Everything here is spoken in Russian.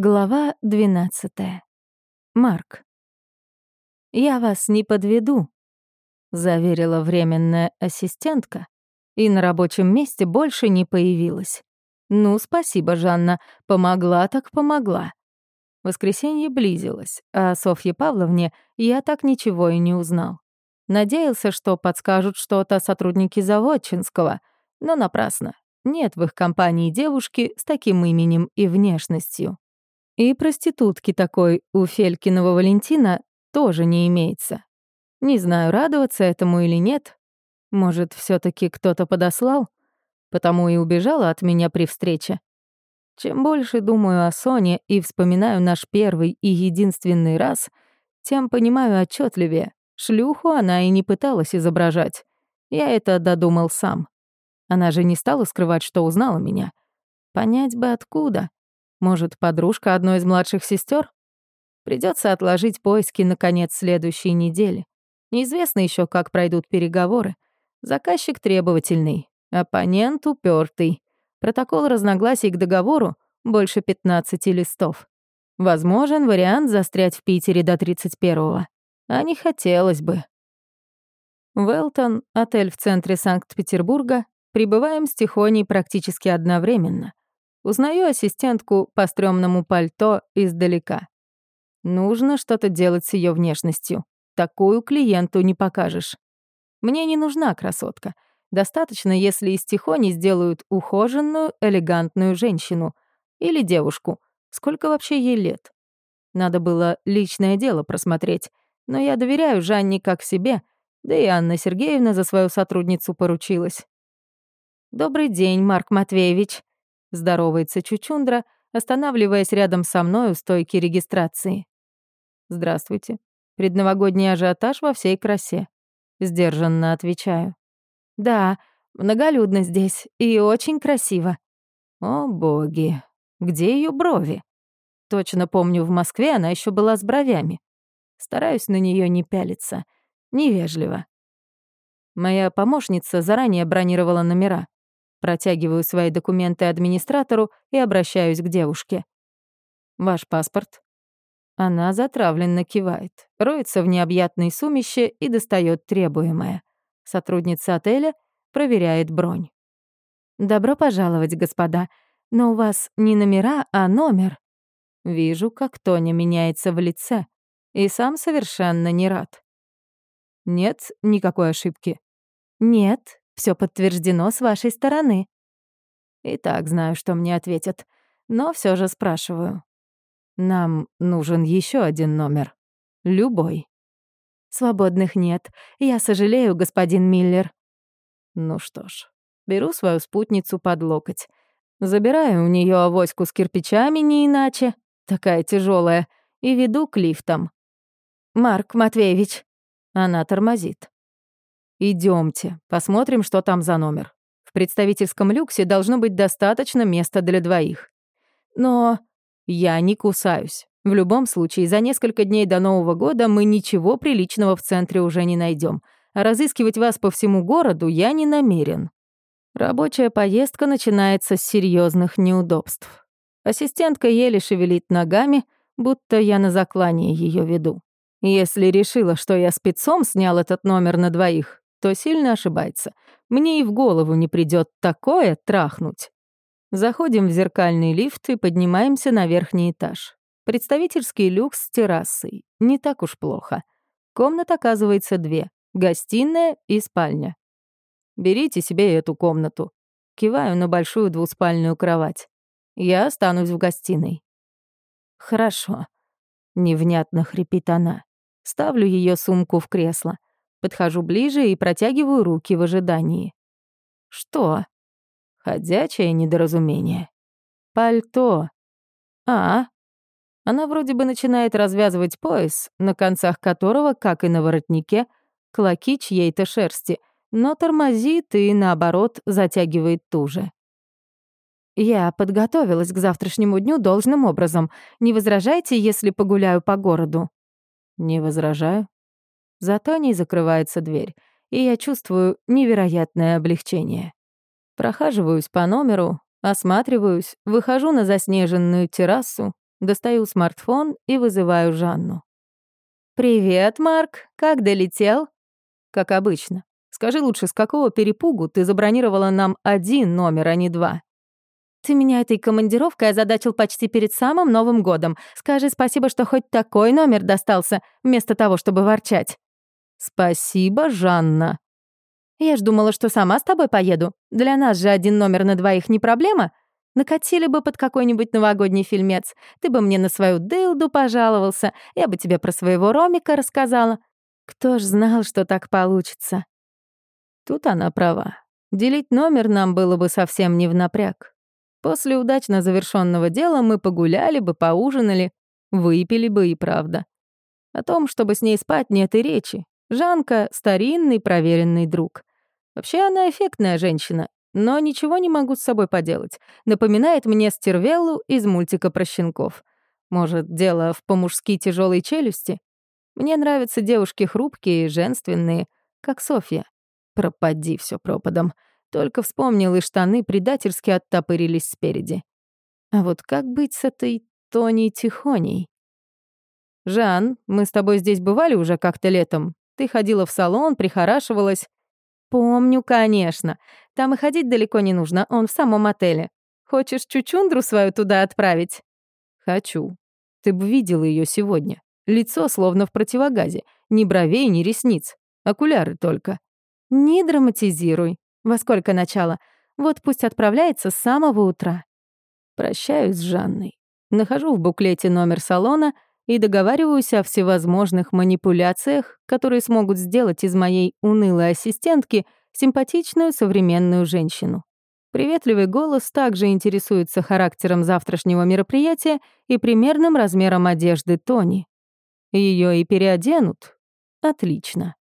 Глава 12. Марк. «Я вас не подведу», — заверила временная ассистентка, и на рабочем месте больше не появилась. «Ну, спасибо, Жанна, помогла так помогла». Воскресенье близилось, а Софье Павловне я так ничего и не узнал. Надеялся, что подскажут что-то сотрудники Заводчинского, но напрасно. Нет в их компании девушки с таким именем и внешностью. И проститутки такой у Фелькиного Валентина тоже не имеется. Не знаю, радоваться этому или нет. Может, все таки кто-то подослал? Потому и убежала от меня при встрече. Чем больше думаю о Соне и вспоминаю наш первый и единственный раз, тем понимаю отчетливее, шлюху она и не пыталась изображать. Я это додумал сам. Она же не стала скрывать, что узнала меня. Понять бы откуда. Может, подружка одной из младших сестер? Придется отложить поиски на конец следующей недели. Неизвестно еще, как пройдут переговоры. Заказчик требовательный, оппонент упертый. Протокол разногласий к договору больше 15 листов. Возможен вариант застрять в Питере до 31-го. А не хотелось бы. Велтон, отель в центре Санкт-Петербурга, прибываем с Тихоней практически одновременно. Узнаю ассистентку по стрёмному пальто издалека. Нужно что-то делать с ее внешностью. Такую клиенту не покажешь. Мне не нужна красотка. Достаточно, если из Тихони сделают ухоженную, элегантную женщину. Или девушку. Сколько вообще ей лет? Надо было личное дело просмотреть. Но я доверяю Жанне как себе, да и Анна Сергеевна за свою сотрудницу поручилась. «Добрый день, Марк Матвеевич», Здоровается Чучундра, останавливаясь рядом со мной у стойки регистрации. «Здравствуйте. Предновогодний ажиотаж во всей красе». Сдержанно отвечаю. «Да, многолюдно здесь и очень красиво». «О, боги, где ее брови?» Точно помню, в Москве она еще была с бровями. Стараюсь на нее не пялиться. Невежливо. Моя помощница заранее бронировала номера. Протягиваю свои документы администратору и обращаюсь к девушке. «Ваш паспорт?» Она затравленно кивает, роется в необъятной сумище и достает требуемое. Сотрудница отеля проверяет бронь. «Добро пожаловать, господа. Но у вас не номера, а номер». Вижу, как Тоня меняется в лице. И сам совершенно не рад. Нет никакой ошибки. Нет, все подтверждено с вашей стороны». И так знаю, что мне ответят, но все же спрашиваю. Нам нужен еще один номер. Любой. Свободных нет. Я сожалею, господин Миллер. Ну что ж, беру свою спутницу под локоть. Забираю у нее авоську с кирпичами не иначе, такая тяжелая, и веду к лифтам. «Марк Матвеевич». Она тормозит. Идемте, посмотрим, что там за номер. В представительском люксе должно быть достаточно места для двоих. Но я не кусаюсь. В любом случае, за несколько дней до Нового года мы ничего приличного в центре уже не найдем, а разыскивать вас по всему городу я не намерен. Рабочая поездка начинается с серьезных неудобств. Ассистентка еле шевелит ногами, будто я на заклание ее веду. Если решила, что я спецом снял этот номер на двоих, то сильно ошибается. Мне и в голову не придет такое трахнуть. Заходим в зеркальный лифт и поднимаемся на верхний этаж. Представительский люкс с террасой. Не так уж плохо. Комнат оказывается две. Гостиная и спальня. Берите себе эту комнату. Киваю на большую двуспальную кровать. Я останусь в гостиной. Хорошо. Невнятно хрипит она. Ставлю ее сумку в кресло. Подхожу ближе и протягиваю руки в ожидании. Что? Ходячее недоразумение. Пальто. А, она вроде бы начинает развязывать пояс, на концах которого, как и на воротнике, клоки чьей-то шерсти, но тормозит и, наоборот, затягивает туже. «Я подготовилась к завтрашнему дню должным образом. Не возражайте, если погуляю по городу?» «Не возражаю», Зато не закрывается дверь, и я чувствую невероятное облегчение. Прохаживаюсь по номеру, осматриваюсь, выхожу на заснеженную террасу Достаю смартфон и вызываю Жанну. «Привет, Марк. Как долетел?» «Как обычно. Скажи лучше, с какого перепугу ты забронировала нам один номер, а не два?» «Ты меня этой командировкой озадачил почти перед самым Новым годом. Скажи спасибо, что хоть такой номер достался, вместо того, чтобы ворчать». «Спасибо, Жанна». «Я ж думала, что сама с тобой поеду. Для нас же один номер на двоих не проблема. Накатили бы под какой-нибудь новогодний фильмец. Ты бы мне на свою дылду пожаловался, я бы тебе про своего Ромика рассказала. Кто ж знал, что так получится?» Тут она права. Делить номер нам было бы совсем не в напряг. После удачно завершенного дела мы погуляли бы, поужинали, выпили бы и правда. О том, чтобы с ней спать, нет и речи. Жанка — старинный проверенный друг. Вообще она эффектная женщина, но ничего не могу с собой поделать. Напоминает мне Стервеллу из мультика про щенков. Может, дело в по-мужски тяжелой челюсти? Мне нравятся девушки хрупкие женственные, как Софья. Пропади все пропадом. Только вспомнил, и штаны предательски оттопырились спереди. А вот как быть с этой Тони Тихоней? «Жан, мы с тобой здесь бывали уже как-то летом. Ты ходила в салон, прихорашивалась». «Помню, конечно. Там и ходить далеко не нужно, он в самом отеле. Хочешь чучундру свою туда отправить?» «Хочу. Ты бы видела ее сегодня. Лицо словно в противогазе. Ни бровей, ни ресниц. Окуляры только. Не драматизируй. Во сколько начало? Вот пусть отправляется с самого утра. Прощаюсь с Жанной. Нахожу в буклете номер салона и договариваюсь о всевозможных манипуляциях, которые смогут сделать из моей унылой ассистентки симпатичную современную женщину. Приветливый голос также интересуется характером завтрашнего мероприятия и примерным размером одежды Тони. Ее и переоденут. Отлично.